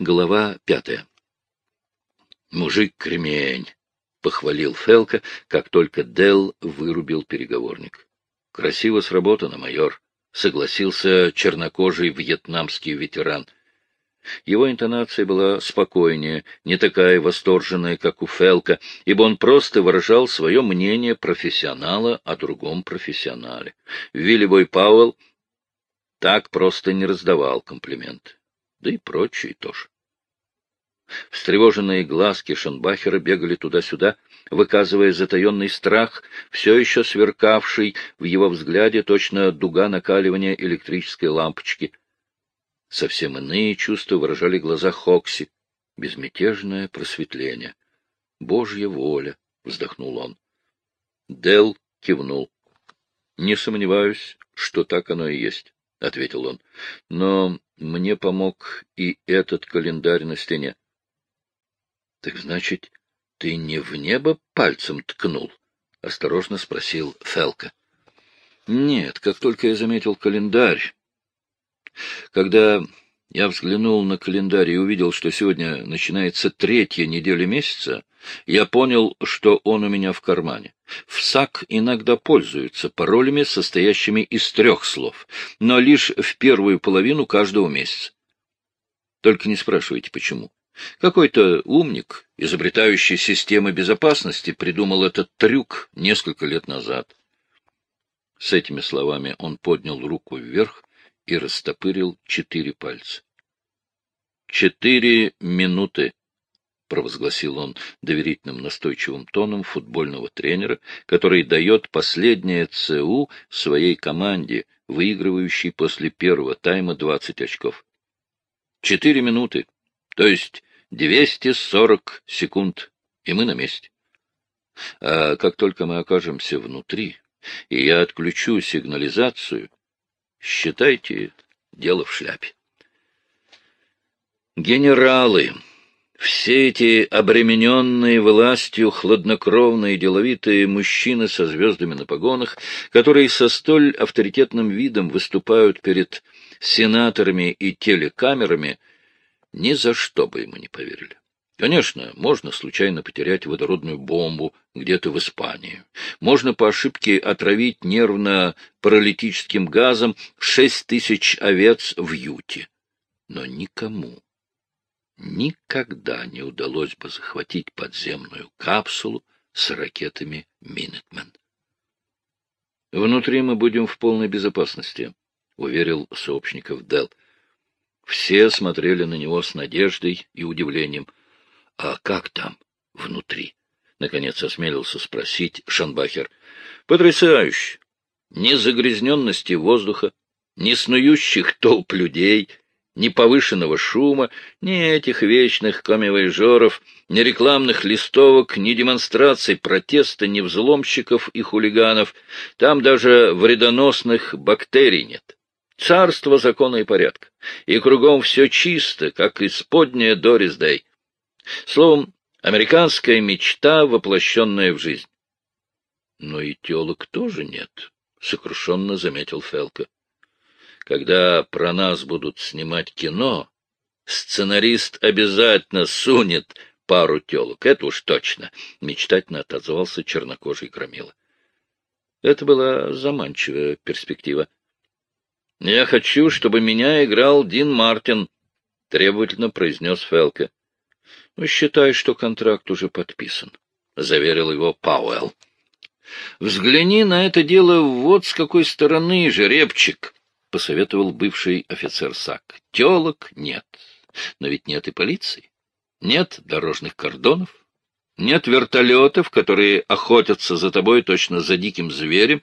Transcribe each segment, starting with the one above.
Глава пятая. «Мужик кремень», — похвалил Фелка, как только Дел вырубил переговорник. «Красиво сработано, майор», — согласился чернокожий вьетнамский ветеран. Его интонация была спокойнее, не такая восторженная, как у Фелка, ибо он просто выражал свое мнение профессионала о другом профессионале. Вилли Пауэлл так просто не раздавал комплименты да и прочие тоже. Встревоженные глазки Шенбахера бегали туда-сюда, выказывая затаенный страх, все еще сверкавший в его взгляде точно дуга накаливания электрической лампочки. Совсем иные чувства выражали глаза Хокси. Безмятежное просветление. «Божья воля!» — вздохнул он. Дел кивнул. «Не сомневаюсь, что так оно и есть», — ответил он. «Но мне помог и этот календарь на стене. — Так значит, ты не в небо пальцем ткнул? — осторожно спросил Фелка. — Нет, как только я заметил календарь. Когда я взглянул на календарь и увидел, что сегодня начинается третья неделя месяца, я понял, что он у меня в кармане. В САК иногда пользуются паролями, состоящими из трех слов, но лишь в первую половину каждого месяца. Только не спрашивайте, почему. Какой-то умник, изобретающий системы безопасности, придумал этот трюк несколько лет назад. С этими словами он поднял руку вверх и растопырил четыре пальца. «Четыре минуты», — провозгласил он доверительным настойчивым тоном футбольного тренера, который дает последнее ЦУ своей команде, выигрывающей после первого тайма 20 очков. «Четыре минуты, то есть 240 секунд, и мы на месте. А как только мы окажемся внутри, и я отключу сигнализацию, Считайте, дело в шляпе. Генералы, все эти обремененные властью, хладнокровные, деловитые мужчины со звездами на погонах, которые со столь авторитетным видом выступают перед сенаторами и телекамерами, ни за что бы ему не поверили. Конечно, можно случайно потерять водородную бомбу где-то в Испании. Можно по ошибке отравить нервно-паралитическим газом шесть тысяч овец в Юте. Но никому никогда не удалось бы захватить подземную капсулу с ракетами «Минитмен». «Внутри мы будем в полной безопасности», — уверил сообщников Дел. Все смотрели на него с надеждой и удивлением —— А как там, внутри? — наконец осмелился спросить Шанбахер. — Потрясающе! Ни загрязненности воздуха, ни снующих толп людей, ни повышенного шума, ни этих вечных камевоежеров, ни рекламных листовок, ни демонстраций протеста, ни взломщиков и хулиганов. Там даже вредоносных бактерий нет. Царство закона и порядка. И кругом все чисто, как исподняя Дорис Дэй. Словом, американская мечта, воплощенная в жизнь. — Но и телок тоже нет, — сокрушенно заметил Фелка. — Когда про нас будут снимать кино, сценарист обязательно сунет пару телок. Это уж точно, — мечтательно отозвался чернокожий громила. Это была заманчивая перспектива. — Я хочу, чтобы меня играл Дин Мартин, — требовательно произнес Фелка. — считай, что контракт уже подписан, — заверил его Пауэлл. — Взгляни на это дело вот с какой стороны, жеребчик, — посоветовал бывший офицер САК. — Телок нет, но ведь нет и полиции, нет дорожных кордонов, нет вертолетов, которые охотятся за тобой точно за диким зверем,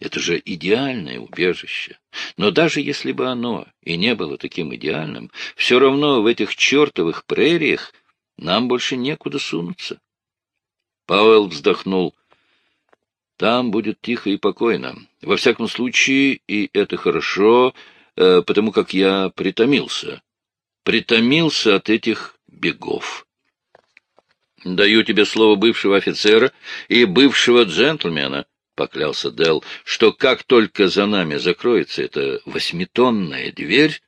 это же идеальное убежище. Но даже если бы оно и не было таким идеальным, все равно в этих чертовых прериях нам больше некуда сунуться. Пауэлл вздохнул. Там будет тихо и покойно. Во всяком случае, и это хорошо, э, потому как я притомился. Притомился от этих бегов. Даю тебе слово бывшего офицера и бывшего джентльмена, поклялся Дел, что как только за нами закроется эта восьмитонная дверь,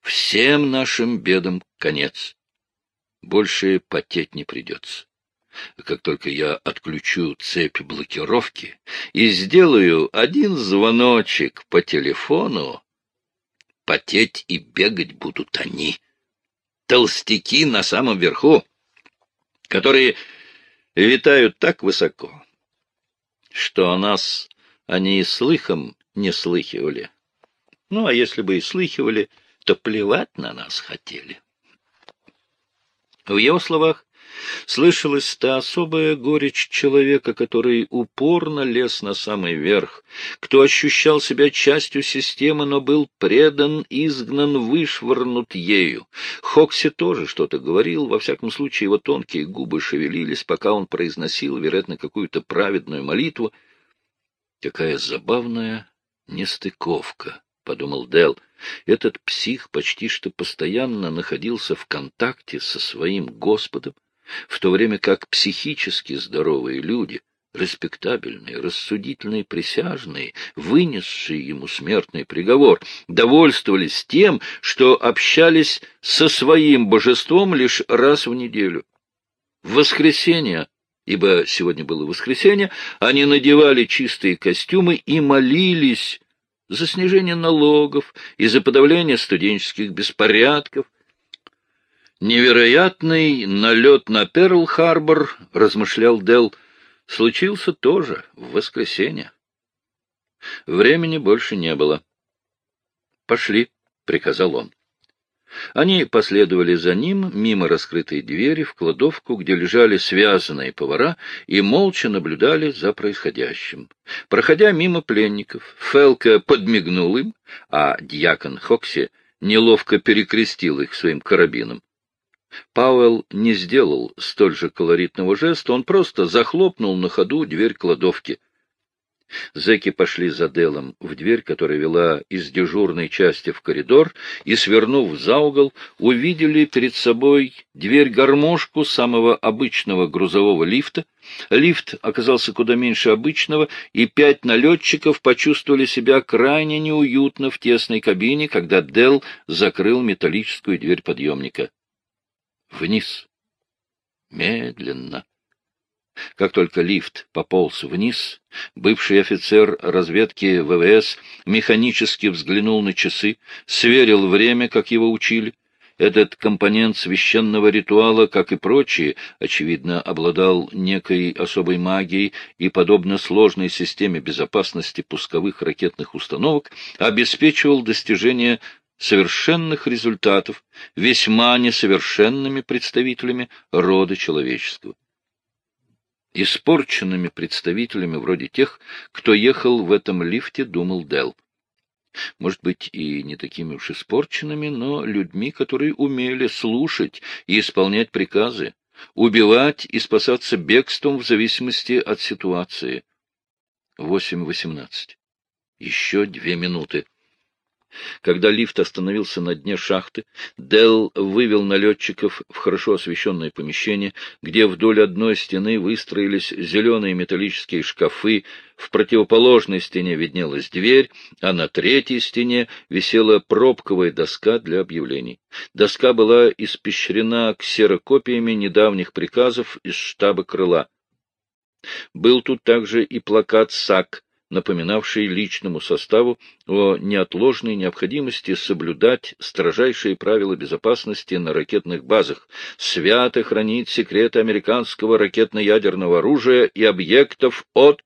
Всем нашим бедам конец. Больше потеть не придется. Как только я отключу цепь блокировки и сделаю один звоночек по телефону, потеть и бегать будут они. Толстяки на самом верху, которые витают так высоко, что о нас они и слыхом не слыхивали. Ну, а если бы и слыхивали, то плевать на нас хотели. В его словах слышалась та особая горечь человека, который упорно лез на самый верх, кто ощущал себя частью системы, но был предан, изгнан, вышвырнут ею. Хокси тоже что-то говорил, во всяком случае его тонкие губы шевелились, пока он произносил, вероятно, какую-то праведную молитву. Какая забавная нестыковка, — подумал Дел. Этот псих почти что постоянно находился в контакте со своим Господом, в то время как психически здоровые люди, респектабельные, рассудительные присяжные, вынесшие ему смертный приговор, довольствовались тем, что общались со своим божеством лишь раз в неделю. В воскресенье, ибо сегодня было воскресенье, они надевали чистые костюмы и молились за снижение налогов и за подавление студенческих беспорядков, Невероятный налет на Перл-Харбор, — размышлял Дел, — случился тоже в воскресенье. Времени больше не было. — Пошли, — приказал он. Они последовали за ним мимо раскрытой двери в кладовку, где лежали связанные повара, и молча наблюдали за происходящим. Проходя мимо пленников, Фелка подмигнул им, а дьякон Хокси неловко перекрестил их своим карабином. Пауэлл не сделал столь же колоритного жеста, он просто захлопнул на ходу дверь кладовки. Зэки пошли за Делом в дверь, которая вела из дежурной части в коридор, и, свернув за угол, увидели перед собой дверь-гармошку самого обычного грузового лифта. Лифт оказался куда меньше обычного, и пять налетчиков почувствовали себя крайне неуютно в тесной кабине, когда Дел закрыл металлическую дверь подъемника вниз. Медленно. Как только лифт пополз вниз, бывший офицер разведки ВВС механически взглянул на часы, сверил время, как его учили. Этот компонент священного ритуала, как и прочие, очевидно, обладал некой особой магией и, подобно сложной системе безопасности пусковых ракетных установок, обеспечивал достижение совершенных результатов весьма несовершенными представителями рода человеческого. Испорченными представителями вроде тех, кто ехал в этом лифте, думал Дел. Может быть, и не такими уж испорченными, но людьми, которые умели слушать и исполнять приказы, убивать и спасаться бегством в зависимости от ситуации. Восемь восемнадцать. Еще две минуты. Когда лифт остановился на дне шахты, Делл вывел налетчиков в хорошо освещенное помещение, где вдоль одной стены выстроились зеленые металлические шкафы, в противоположной стене виднелась дверь, а на третьей стене висела пробковая доска для объявлений. Доска была испещрена ксерокопиями недавних приказов из штаба крыла. Был тут также и плакат САК, напоминавший личному составу о неотложной необходимости соблюдать строжайшие правила безопасности на ракетных базах, свято хранить секреты американского ракетно-ядерного оружия и объектов от...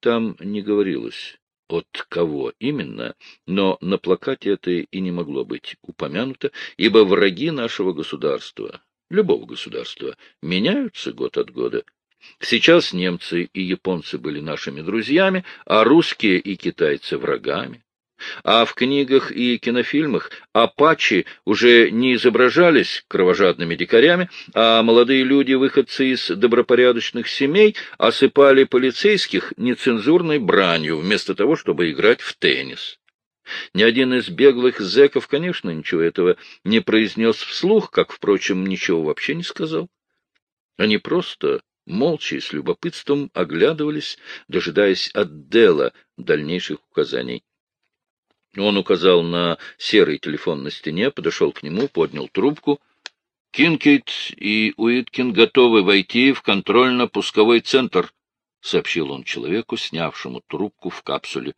Там не говорилось от кого именно, но на плакате это и не могло быть упомянуто, ибо враги нашего государства, любого государства, меняются год от года, Сейчас немцы и японцы были нашими друзьями, а русские и китайцы — врагами. А в книгах и кинофильмах апачи уже не изображались кровожадными дикарями, а молодые люди, выходцы из добропорядочных семей, осыпали полицейских нецензурной бранью, вместо того, чтобы играть в теннис. Ни один из беглых зэков, конечно, ничего этого не произнес вслух, как, впрочем, ничего вообще не сказал. Они просто молча и с любопытством оглядывались, дожидаясь от Дела дальнейших указаний. Он указал на серый телефон на стене, подошел к нему, поднял трубку. «Кинкейт и Уиткин готовы войти в контрольно-пусковой центр», — сообщил он человеку, снявшему трубку в капсуле.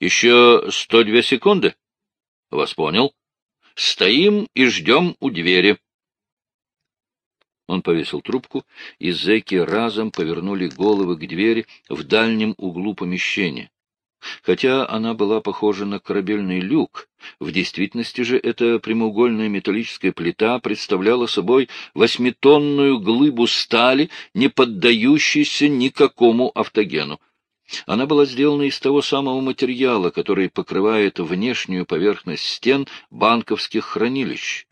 «Еще сто две секунды?» «Вас понял. Стоим и ждем у двери». Он повесил трубку, и зэки разом повернули головы к двери в дальнем углу помещения. Хотя она была похожа на корабельный люк, в действительности же эта прямоугольная металлическая плита представляла собой восьмитонную глыбу стали, не поддающейся никакому автогену. Она была сделана из того самого материала, который покрывает внешнюю поверхность стен банковских хранилищ.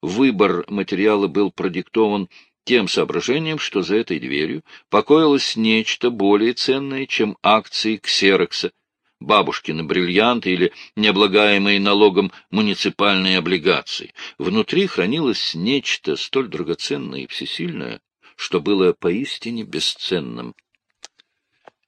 Выбор материала был продиктован тем соображением, что за этой дверью покоилось нечто более ценное, чем акции ксерокса, бабушкины бриллианты или необлагаемые налогом муниципальные облигации. Внутри хранилось нечто столь драгоценное и всесильное, что было поистине бесценным.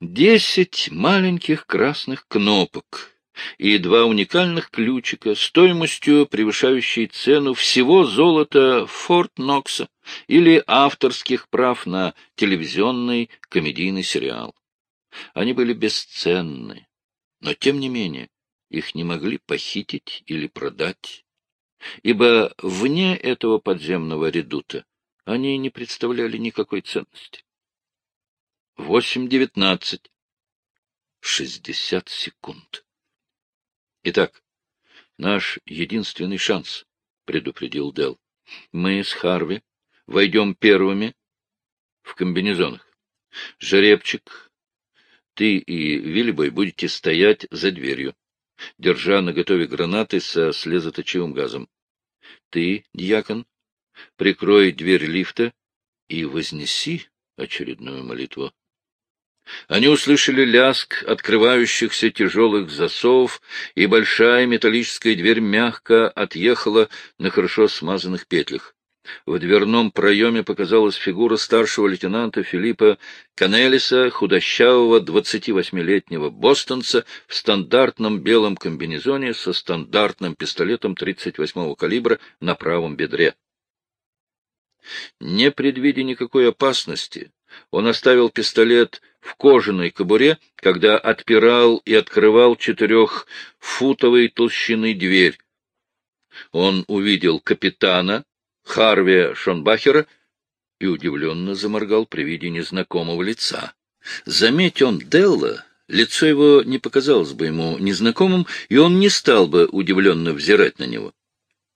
Десять маленьких красных кнопок и два уникальных ключика стоимостью, превышающей цену всего золота Форт Нокса или авторских прав на телевизионный комедийный сериал. Они были бесценны, но, тем не менее, их не могли похитить или продать, ибо вне этого подземного редута они не представляли никакой ценности. Восемь девятнадцать. Шестьдесят секунд. Итак, наш единственный шанс, — предупредил Дел. Мы с Харви войдем первыми в комбинезонах. Жеребчик, ты и Виллибой будете стоять за дверью, держа наготове гранаты со слезоточивым газом. Ты, дьякон, прикрой дверь лифта и вознеси очередную молитву. Они услышали ляск открывающихся тяжелых засовов, и большая металлическая дверь мягко отъехала на хорошо смазанных петлях. В дверном проеме показалась фигура старшего лейтенанта Филиппа Канелиса, худощавого 28-летнего бостонца в стандартном белом комбинезоне со стандартным пистолетом 38-го калибра на правом бедре. Не предвидя никакой опасности, он оставил пистолет в кожаной кобуре, когда отпирал и открывал четырехфутовой толщины дверь. Он увидел капитана Харви Шонбахера и удивленно заморгал при виде незнакомого лица. Заметь он Делла, лицо его не показалось бы ему незнакомым, и он не стал бы удивленно взирать на него.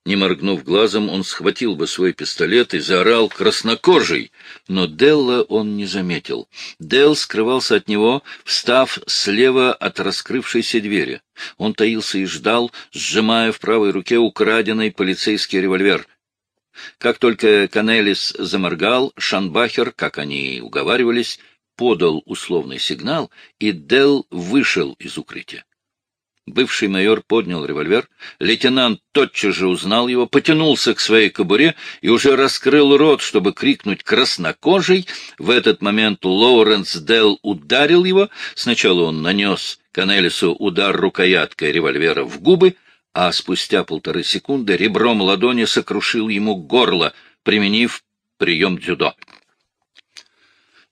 Не моргнув глазом, он схватил бы свой пистолет и заорал краснокожий, но Делла он не заметил. Делл скрывался от него, встав слева от раскрывшейся двери. Он таился и ждал, сжимая в правой руке украденный полицейский револьвер. Как только Канелис заморгал, Шанбахер, как они уговаривались, подал условный сигнал, и Делл вышел из укрытия. Бывший майор поднял револьвер, лейтенант тотчас же узнал его, потянулся к своей кобуре и уже раскрыл рот, чтобы крикнуть «краснокожий». В этот момент Лоуренс Делл ударил его. Сначала он нанес Канелису удар рукояткой револьвера в губы, а спустя полторы секунды ребром ладони сокрушил ему горло, применив прием дзюдо.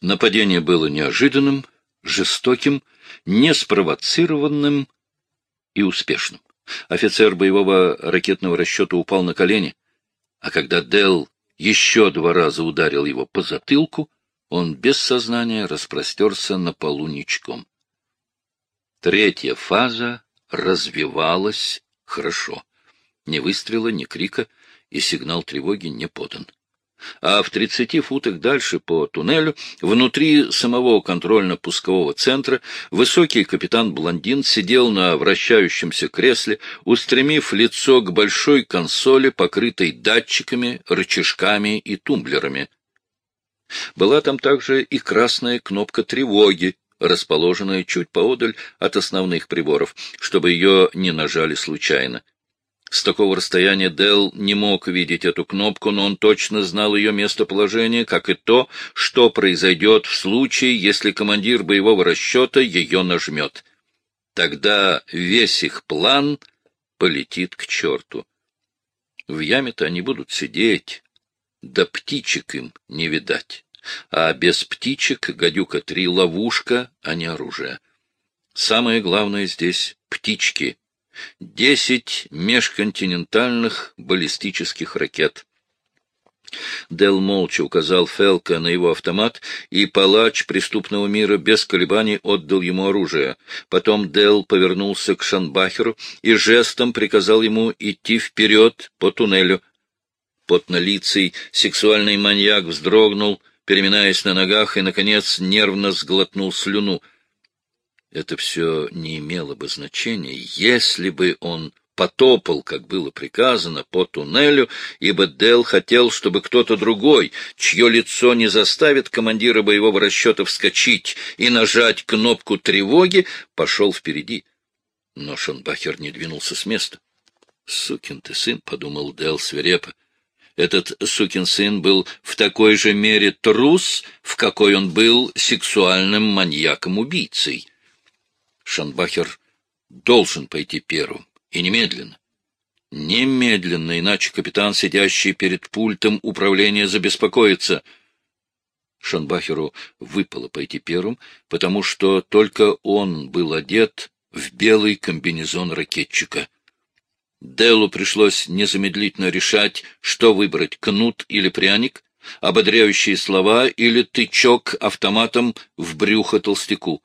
Нападение было неожиданным, жестоким, неспровоцированным, и успешным. Офицер боевого ракетного расчета упал на колени, а когда Дел еще два раза ударил его по затылку, он без сознания распростерся на полу ничком. Третья фаза развивалась хорошо. Ни выстрела, ни крика, и сигнал тревоги не подан а в тридцати футах дальше по туннелю, внутри самого контрольно-пускового центра, высокий капитан-блондин сидел на вращающемся кресле, устремив лицо к большой консоли, покрытой датчиками, рычажками и тумблерами. Была там также и красная кнопка тревоги, расположенная чуть поодаль от основных приборов, чтобы ее не нажали случайно. С такого расстояния Дел не мог видеть эту кнопку, но он точно знал ее местоположение, как и то, что произойдет в случае, если командир боевого расчета ее нажмет. Тогда весь их план полетит к черту. В яме-то они будут сидеть, да птичек им не видать. А без птичек гадюка три ловушка, а не оружие. Самое главное здесь — птички. Десять межконтинентальных баллистических ракет. Дел молча указал Фелка на его автомат, и палач преступного мира без колебаний отдал ему оружие. Потом Дел повернулся к Шанбахеру и жестом приказал ему идти вперед по туннелю. Потнолицый сексуальный маньяк вздрогнул, переминаясь на ногах, и, наконец, нервно сглотнул слюну. Это все не имело бы значения, если бы он потопал, как было приказано, по туннелю, ибо Дел хотел, чтобы кто-то другой, чье лицо не заставит командира боевого расчета вскочить и нажать кнопку тревоги, пошел впереди. Но Шонбахер не двинулся с места. — Сукин ты сын, — подумал Дел свирепо. Этот сукин сын был в такой же мере трус, в какой он был сексуальным маньяком-убийцей. Шанбахер должен пойти первым. И немедленно. Немедленно, иначе капитан, сидящий перед пультом управления, забеспокоится. Шанбахеру выпало пойти первым, потому что только он был одет в белый комбинезон ракетчика. Делу пришлось незамедлительно решать, что выбрать — кнут или пряник, ободряющие слова или тычок автоматом в брюхо толстяку.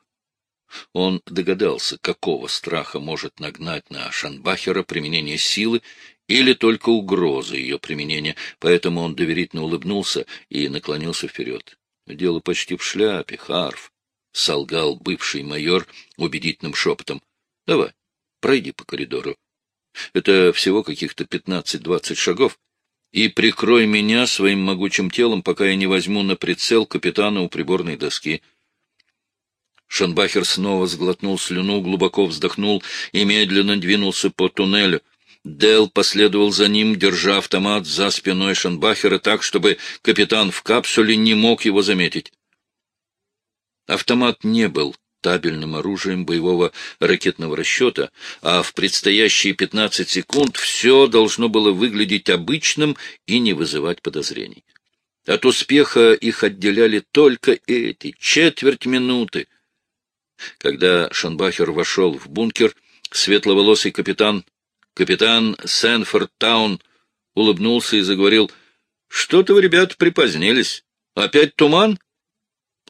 Он догадался, какого страха может нагнать на Шанбахера применение силы или только угроза ее применения, поэтому он доверительно улыбнулся и наклонился вперед. — Дело почти в шляпе, Харф, — солгал бывший майор убедительным шепотом. — Давай, пройди по коридору. Это всего каких-то пятнадцать-двадцать шагов. И прикрой меня своим могучим телом, пока я не возьму на прицел капитана у приборной доски. Шанбахер снова сглотнул слюну, глубоко вздохнул и медленно двинулся по туннелю. Дел последовал за ним, держа автомат за спиной Шанбахера так, чтобы капитан в капсуле не мог его заметить. Автомат не был табельным оружием боевого ракетного расчета, а в предстоящие 15 секунд все должно было выглядеть обычным и не вызывать подозрений. От успеха их отделяли только эти четверть минуты, когда Шанбахер вошел в бункер, светловолосый капитан, капитан Сенфорд Таун, улыбнулся и заговорил, — Что-то вы, ребята, припозднились. Опять туман?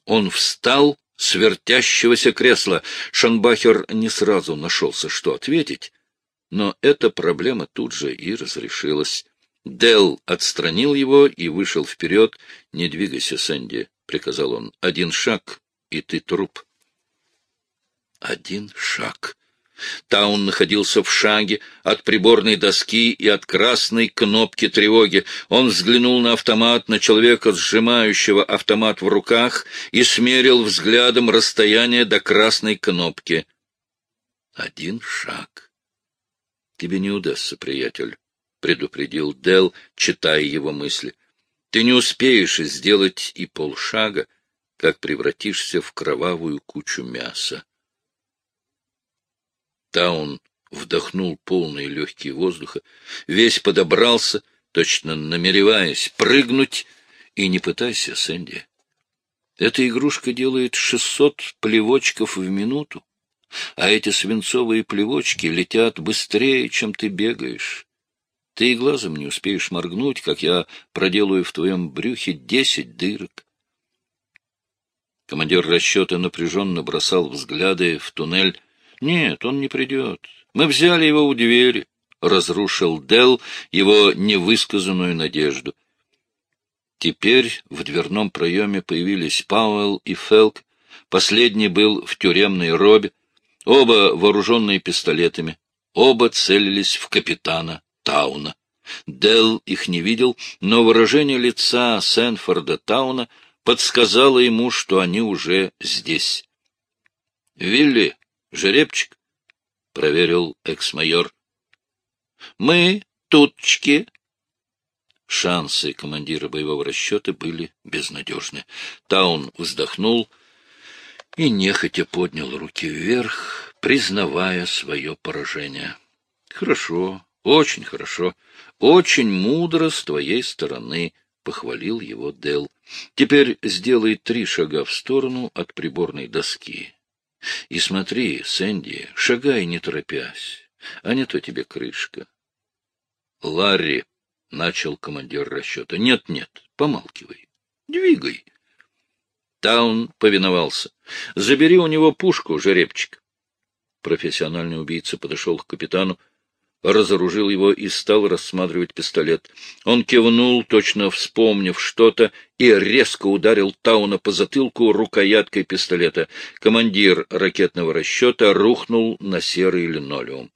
Он встал с вертящегося кресла. Шанбахер не сразу нашелся, что ответить, но эта проблема тут же и разрешилась. Дел отстранил его и вышел вперед. — Не двигайся, Сэнди, — приказал он. — Один шаг, и ты труп. Один шаг. Таун находился в шаге от приборной доски и от красной кнопки тревоги. Он взглянул на автомат, на человека, сжимающего автомат в руках, и смерил взглядом расстояние до красной кнопки. Один шаг. Тебе не удастся, приятель, — предупредил Дел, читая его мысли. Ты не успеешь сделать и полшага, как превратишься в кровавую кучу мяса. Таун вдохнул полные легкие воздуха, весь подобрался, точно намереваясь прыгнуть, и не пытайся, Сэнди. Эта игрушка делает шестьсот плевочков в минуту, а эти свинцовые плевочки летят быстрее, чем ты бегаешь. Ты и глазом не успеешь моргнуть, как я проделаю в твоем брюхе десять дырок. Командир расчета напряженно бросал взгляды в туннель, нет, он не придет. Мы взяли его у двери, — разрушил Дел его невысказанную надежду. Теперь в дверном проеме появились Пауэлл и Фелк. Последний был в тюремной робе, оба вооруженные пистолетами, оба целились в капитана Тауна. Дел их не видел, но выражение лица Сенфорда Тауна подсказало ему, что они уже здесь. — Вилли, Жеребчик? — проверил экс-майор. — Мы тутчки. Шансы командира боевого расчета были безнадежны. Таун вздохнул и нехотя поднял руки вверх, признавая свое поражение. — Хорошо, очень хорошо, очень мудро с твоей стороны, — похвалил его Дел. Теперь сделай три шага в сторону от приборной доски. И смотри, Сэнди, шагай не торопясь, а не то тебе крышка. — Ларри, — начал командир расчета, нет, — нет-нет, помалкивай, двигай. Таун повиновался. — Забери у него пушку, жеребчик. Профессиональный убийца подошел к капитану, разоружил его и стал рассматривать пистолет. Он кивнул, точно вспомнив что-то, и резко ударил Тауна по затылку рукояткой пистолета. Командир ракетного расчета рухнул на серый линолеум.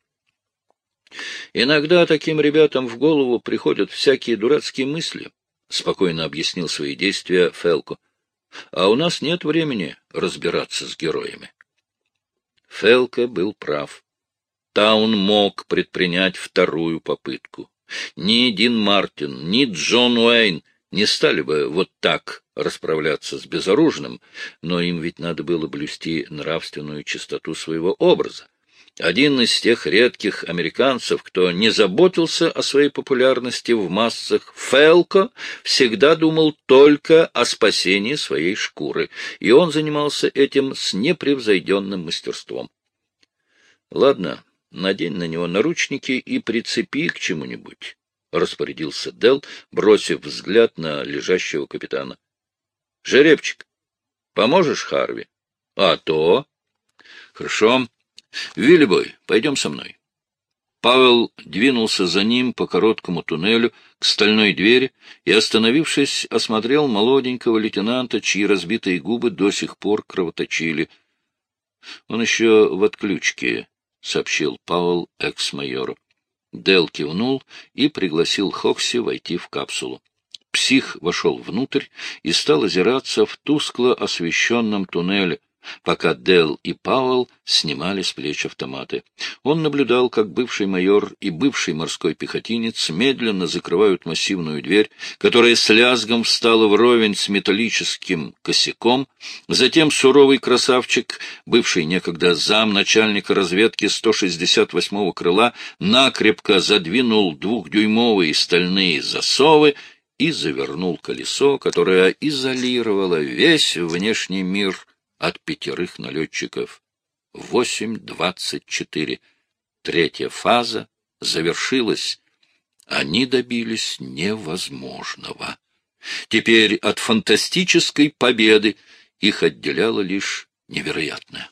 «Иногда таким ребятам в голову приходят всякие дурацкие мысли», — спокойно объяснил свои действия Фелку а у нас нет времени разбираться с героями. Фелка был прав. Таун мог предпринять вторую попытку. Ни Дин Мартин, ни Джон Уэйн не стали бы вот так расправляться с безоружным, но им ведь надо было блюсти нравственную чистоту своего образа. Один из тех редких американцев, кто не заботился о своей популярности в массах, Фелко всегда думал только о спасении своей шкуры, и он занимался этим с непревзойденным мастерством. Ладно, надень на него наручники и прицепи к чему-нибудь, — распорядился Дел, бросив взгляд на лежащего капитана. — Жеребчик, поможешь Харви? — А то. — Хорошо. Виллибой, пойдем со мной. Павел двинулся за ним по короткому туннелю к стальной двери и, остановившись, осмотрел молоденького лейтенанта, чьи разбитые губы до сих пор кровоточили. — Он еще в отключке, — сообщил Павел экс-майору. Дел кивнул и пригласил Хокси войти в капсулу. Псих вошел внутрь и стал озираться в тускло освещенном туннеле, пока Дел и Пауэлл снимали с плеч автоматы. Он наблюдал, как бывший майор и бывший морской пехотинец медленно закрывают массивную дверь, которая с лязгом встала вровень с металлическим косяком. Затем суровый красавчик, бывший некогда зам начальника разведки 168-го крыла, накрепко задвинул двухдюймовые стальные засовы и завернул колесо, которое изолировало весь внешний мир от пятерых налетчиков. 8.24. Третья фаза завершилась. Они добились невозможного. Теперь от фантастической победы их отделяло лишь невероятное.